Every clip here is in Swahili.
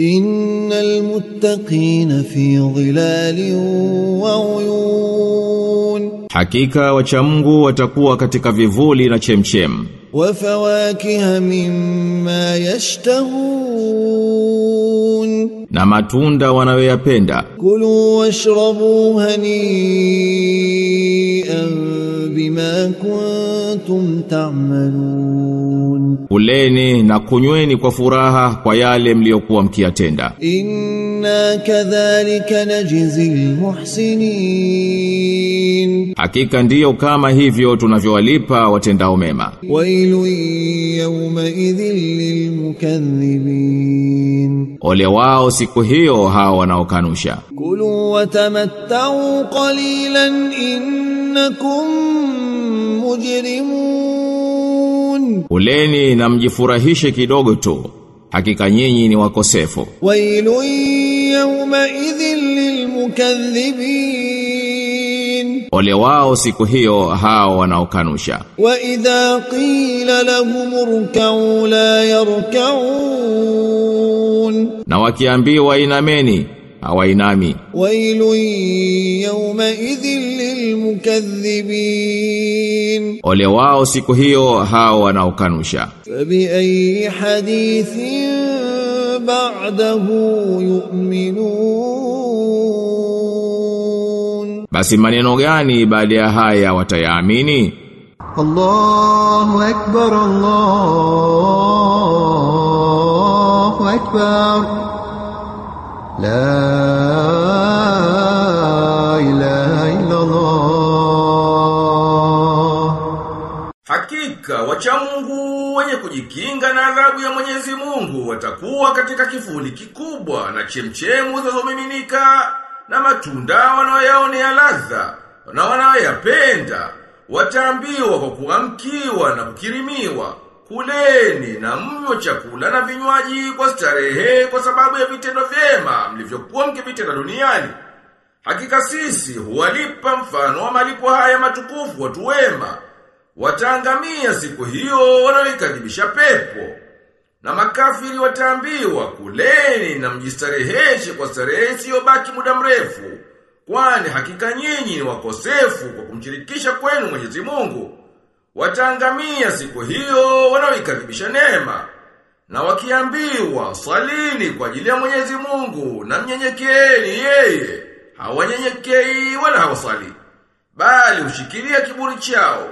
إن المتقين في ظلال وعيون Hakika wacha Mungu watakuwa katika vivuli na chemchem. Wa fawakiha mimma yashtahun. Na matunda wanayoyapenda. Kulu washrabu hani bima kuntum ta'malun. Kuleni na kunyweni kwa furaha kwa yale mliokuwa mkiyatenda. Inna kadhalika najzi almuhsinin Hakika ndiyo kama hivyo tunavyowalipa watendao mema. Wailu yawma idhil lilmukaththibin. Ole wao siku hiyo hao wanaokanusha. Kulu watamattau qalilan innakum mujrimun. Uleni na mjifurahishe kidogo tu. Hakika nyinyi ni wakosefu. Wailu yawma idhil lilmukaththibin ole wao siku hiyo hao wanaokanusha. Wa idha qila lahum urka'u la yarka'un. Na wakiambiwa inameni hawainami. Wailu yawma idhil lilmukaththibin ole wao siku hiyo hao wanaokanusha. Bi ayi hadithin ba'dahu yu'minun. Basi maneno gani baada ya haya watayaamini? Allahu akbar Allahu akbar. La ilaha illa Allah Hakika wacha Mungu wenye kujikinga na adhabu ya Mwenyezi Mungu watakuwa katika kifuli kikubwa na chemchemu zazomiminika na matunda wanayoyaonea ladha na wanaoyapenda wataambiwa kwa kuamkiwa na kukirimiwa kuleni na mnywe chakula na vinywaji kwa starehe kwa sababu ya vitendo vyema mlivyokuwa mkivitenda duniani Hakika sisi huwalipa mfano wa malipo haya matukufu watu wema. Wataangamia siku hiyo wanaoikadhibisha pepo. Na makafiri wataambiwa kuleni na mjistareheshe kwa starehe isiyobaki muda mrefu. Kwani hakika nyinyi ni wakosefu kwa kumshirikisha kwenu Mwenyezi Mungu. Wataangamia siku hiyo wanaoikadhibisha neema. Na wakiambiwa salini kwa ajili ya Mwenyezi Mungu na mnyenyekeeni yeye, hawanyenyekei wala hawasali. Bali ushikilia kiburi chao.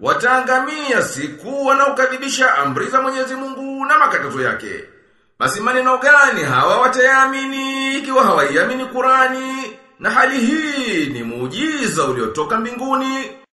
Wataangamia siku wanaokadhibisha amri za Mwenyezi Mungu na makatazo yake. Basi maneno gani hawa watayaamini ikiwa hawaiamini Qurani? Na hali hii ni muujiza uliotoka mbinguni